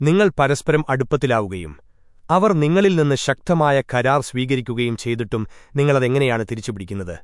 നിങ്ങൾ പരസ്പരം അടുപ്പത്തിലാവുകയും അവർ നിങ്ങളിൽ നിന്ന് ശക്തമായ കരാർ സ്വീകരിക്കുകയും ചെയ്തിട്ടും നിങ്ങളതെങ്ങനെയാണ് തിരിച്ചുപിടിക്കുന്നത്?